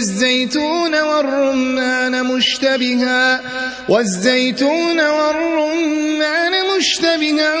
والزيتون والرمان مشتبها والزيتون والرمان مشتبها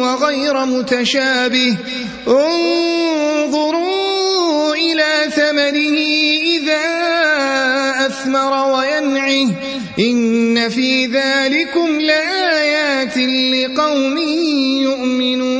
وغير متشابه. انظروا إلى ثمنه إذا أثمر وينعه إن في ذلكم لآيات لقوم يؤمنون.